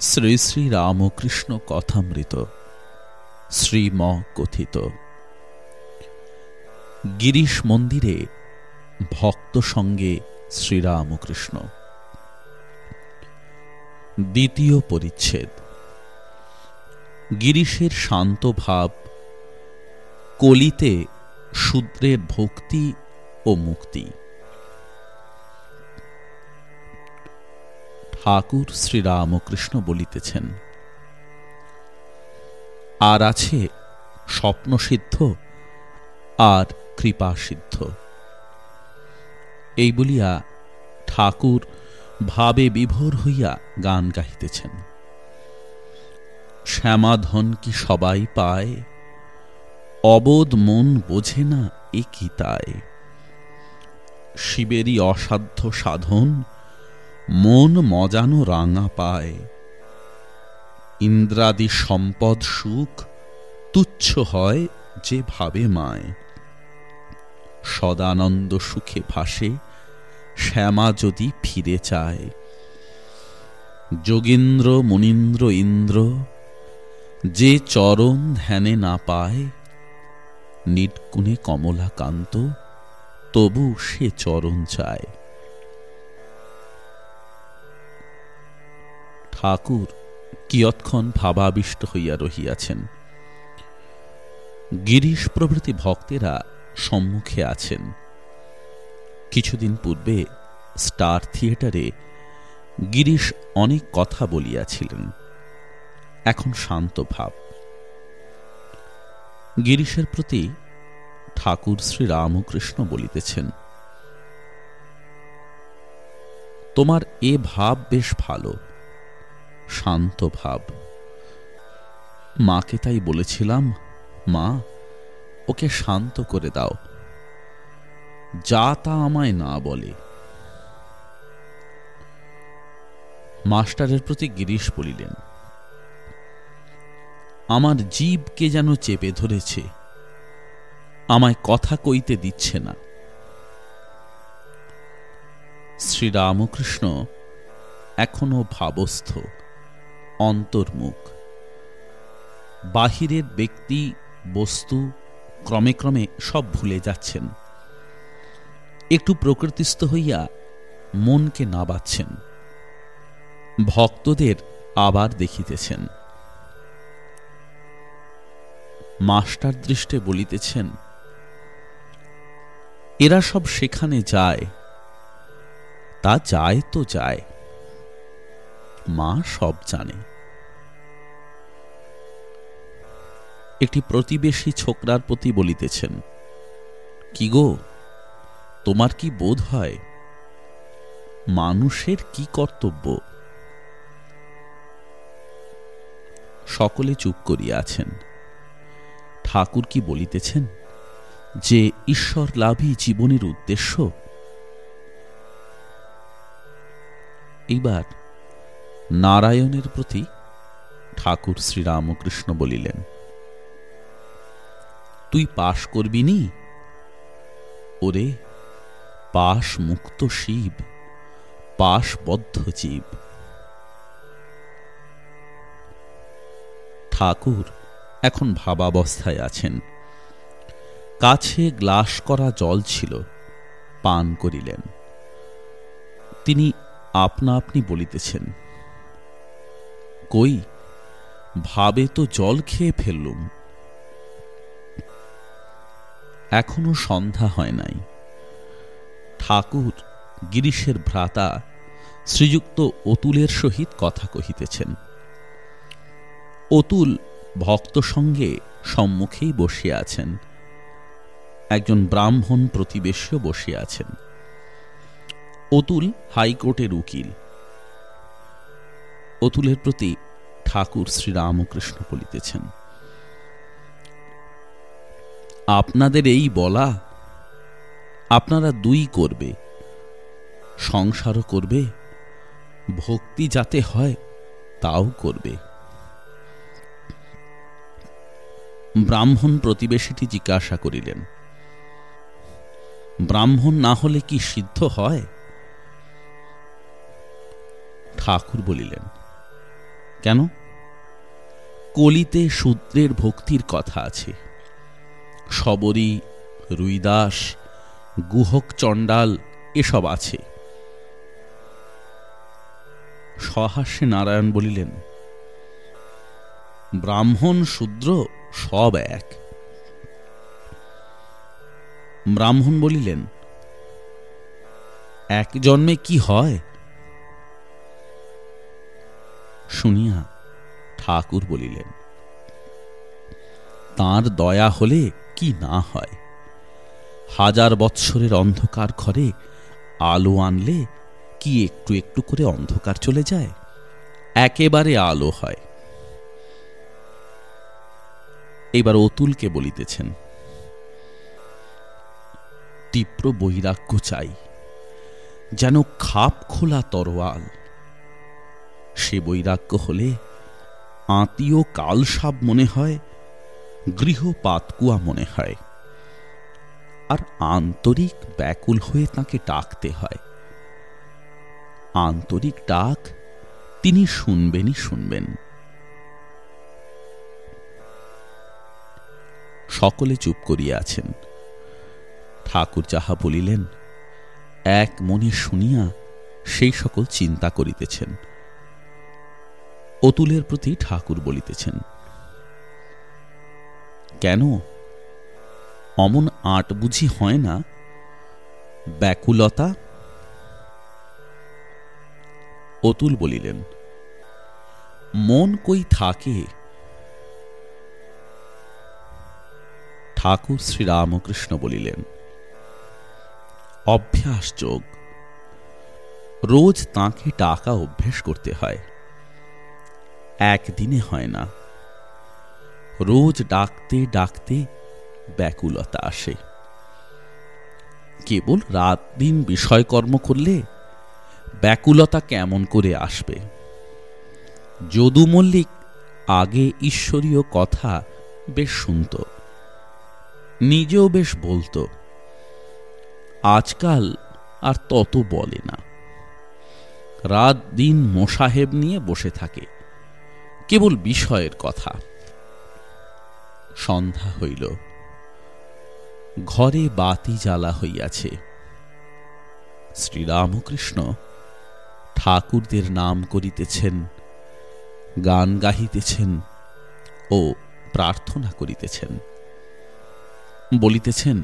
শ্রী শ্রী রামকৃষ্ণ কথামৃত শ্রীম কথিত গিরিশ মন্দিরে ভক্ত সঙ্গে শ্রীরামকৃষ্ণ। দ্বিতীয় পরিচ্ছেদ। গিরিশের শান্ত ভাব, কলিতে শূদ্রের ভক্তি ও মুক্তি। ঠাকুর শ্রীরামকৃষ্ণ বলিতেছেন, আর আছে স্বপ্নসিদ্ধ আর কৃপাসিদ্ধ এই বলিয়া ঠাকুর ভাবে বিভোর হইয়া গান গাহিতেছেন। শ্যামাধন কি সবাই পায়? অবোধ মন বোঝে না এ কি তাই শিবেরই অসাধ্য সাধন মন মজানো রাঙা পায়। ইন্দ্রাদি সম্পদ সুখ তুচ্ছ হয় যে ভাবে মায়। সদানন্দ সুখে ভাসে, শ্যামা যদি ফিরে চায়। যোগীন্দ্র, মুনীন্দ্র, ইন্দ্র, যে চরণ ধ্যানে না পায়, নিটকুনে কমলাকান্ত, তবু সে চরণ চায়। ঠাকুর কিয়ৎক্ষণ ভাবাবিষ্ট হইয়া রহিয়াছেন। গিরিশ প্রভৃতি ভক্তেরা সম্মুখে আছেন। কিছুদিন পূর্বে স্টার থিয়েটারে গিরিশ অনেক কথা বলিয়াছিলেন। এখন শান্ত ভাব। গিরিশের প্রতি ঠাকুর শ্রী রামকৃষ্ণ বলিতেছেন, তোমার এ ভাব বেশ ভালো। শান্ত ভাব। মাকে তাই বলেছিলাম, মা, ওকে শান্ত করে দাও। যা তা আমায় না বলে। মাস্টারের প্রতি গিরিশ বলিলেন, আমার জীবকে যেন চেপে ধরেছে, আমায় কথা কইতে দিচ্ছে না। শ্রীরামকৃষ্ণ এখনও ভাবস্থ। অন্তর্মুখ। বাহিরের ব্যক্তি, বস্তু ক্রমে ক্রমে সব ভুলে যাচ্ছেন। একটু প্রকৃতিস্থ হইয়া মনকে নাবাচ্ছেন। ভক্তদের আবার দেখিতেছেন। মাস্টার দৃষ্টে বলিতেছেন, এরা সব সেখানে যায়, তা যায় তো যায়। মা সব জানে। একটি প্রতিবেশী ছোকরার প্রতি বলিতেছেন, কি গো, তোমার কি বোধ হয় মানুষের কি কর্তব্য? সকলে চুপ করিয়া আছেন। ঠাকুর কি বলিতেছেন, যে ঈশ্বর লাভই জীবনের উদ্দেশ্য? এইবার নারায়ণের প্রতি ঠাকুর শ্রীরামকৃষ্ণ বলিলেন তুই পাশ করবি নি? ওরে, পাশ মুক্ত শিব পাশবদ্ধ জীব। ঠাকুর এখন ভাবাবস্থায় আছেন। কাছে গ্লাস করা জল ছিল, পান করিলেন। তিনি আপনা আপনি বলিতেছেন, কই, ভাবে তো জল খেয়ে ফেললুম। এখনও সন্ধ্যা হয় নাই। ঠাকুর গিরিশের ভ্রাতা শ্রীযুক্ত অতুলের সহিত কথা কহিতেছেন। অতুল ভক্ত সঙ্গে সম্মুখেই বসিয়া আছেন। একজন ব্রাহ্মণ প্রতিবেশীও বসিয়া আছেন। অতুল হাইকোর্টের উকিল। অতুলের প্রতি ঠাকুর শ্রীরামকৃষ্ণ বলিতেছেন। আপনাদের এই বলা আপনারা দুই করবে, সংসারও করবে, ভক্তি যাতে হয় তাও করবে। ব্রাহ্মণ প্রতিবেশীটি জিজ্ঞাসা করিলেন, ব্রাহ্মণ না হলে কি সিদ্ধ হয়? ঠাকুর বলিলেন, কেন? কলিতে শূদ্রের ভক্তির কথা আছে। শবরী, রুইদাস, গুহক চণ্ডাল এসব আছে। সহাস্যে নারায়ণ বলিলেন, ব্রাহ্মণ শূদ্র সব এক। ব্রাহ্মণ বলিলেন, এক জন্মে কি হয়? শুনিয়া ঠাকুর বলিলেন, তার দয়া হলে কি না হয়? হাজার বৎসরের অন্ধকার ঘরে আলো আনলে কি একটু একটু করে অন্ধকার চলে যায়? একেবারে আলো হয়। এবার অতুলকে বলিতেছেন, তীব্র বৈরাগ্য চাই, যেন খাপ খোলা তরোয়াল। সে বৈরাগ্য হলে আত্মীয় কালসাব মনে হয় গৃহ পাতকুয়া মনে হয়। আর আন্তরিক ব্যাকুল হয়ে তাকে ডাকতে হয়। আন্তরিক ডাক তিনি শুনবেনই শুনবেন। সকলে চুপ করিয়া আছেন। ঠাকুর যাহা বলিলেন, এক মনে শুনিয়া সেই সকল চিন্তা করিতেছেন। অতুলের প্রতি ঠাকুর বলিতেছেন কেন? অমন আট বুঝি হয় না? ব্যাকুলতা? অতুল বলিলেন, মন কই থাকে? ঠাকুর শ্রীরামকৃষ্ণ বলিলেন, অভ্যাস যোগ। রোজ তাঁকে টাকা অভ্যেস করতে হয়। একদিনে হয় না। রোজ ডাকতে ডাকতে ব্যাকুলতা আসে। কেবল রাত দিন বিষয়কর্ম করলে ব্যাকুলতা কেমন করে আসবে? যদু মল্লিক আগে ঈশ্বরীয় কথা বেশ শুনত, নিজেও বেশ বলতো, আজকাল আর তত বলে না। রাত দিন মোসাহেব নিয়ে বসে থাকে, কেবল বিষয়ের কথা। সন্ধ্যা হইল। ঘরে বাতি জ্বালা হইয়াছে। শ্রীরামকৃষ্ণ ঠাকুরদের নাম করিতেছেন, গান গাহিতেছেন ও প্রার্থনা করিতেছেন। বলিতেছেন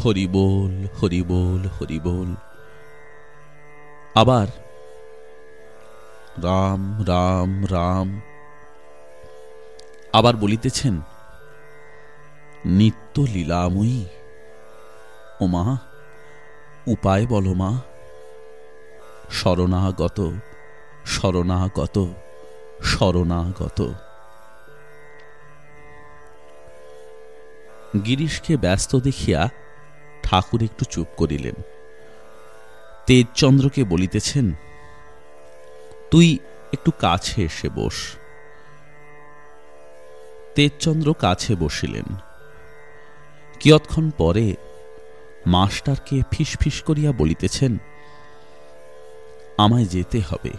হরিবোল হরিবোল হরিবোল আবার, রাম রাম রাম। আবার বলিতেছেন, নিত্য লীলাময়ী। ও মা উপায় বলো মা। শরণাগত শরণাগত শরণাগত। গিরিশকে ব্যস্ত দেখিয়া ঠাকুর একটু চুপ করিলেন। তেজচন্দ্রকে বলিতেছেন, তুই একটু কাছে এসে বস। তেজচন্দ্র কাছে বসিলেন। কিয়ৎক্ষণ পরে মাস্টারকে ফিস করিয়া বলিতেছেন, আমায় যেতে হবে।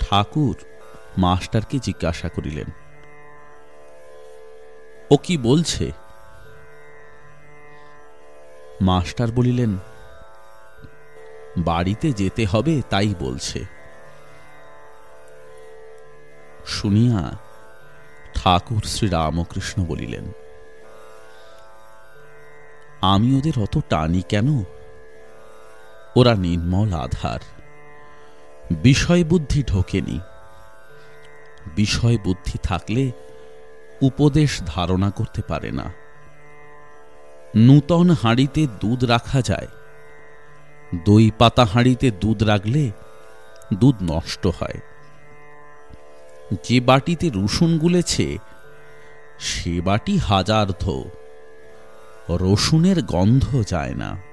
ঠাকুর মাস্টারকে জিজ্ঞাসা করিলেন, ও কি বলছে? মাস্টার বলিলেন, বাড়িতে যেতে হবে, তাই বলছে। শুনিয়া ঠাকুর শ্রী রামকৃষ্ণ বলিলেন, আমি ওদের অত টানি কেন? ওরা নির্মল আধার। বিষয় বুদ্ধি ঢোকেনি। বিষয় বুদ্ধি থাকলে উপদেশ ধারণা করতে পারে না। নূতন হাঁড়িতে দুধ রাখা যায়। দই পাতা হাঁড়িতে দুধ রাখলে দুধ নষ্ট হয়। যে বাটিতে রসুন গুলেছে সে বাটি হাজার ধো। রসুনের গন্ধ যায় না।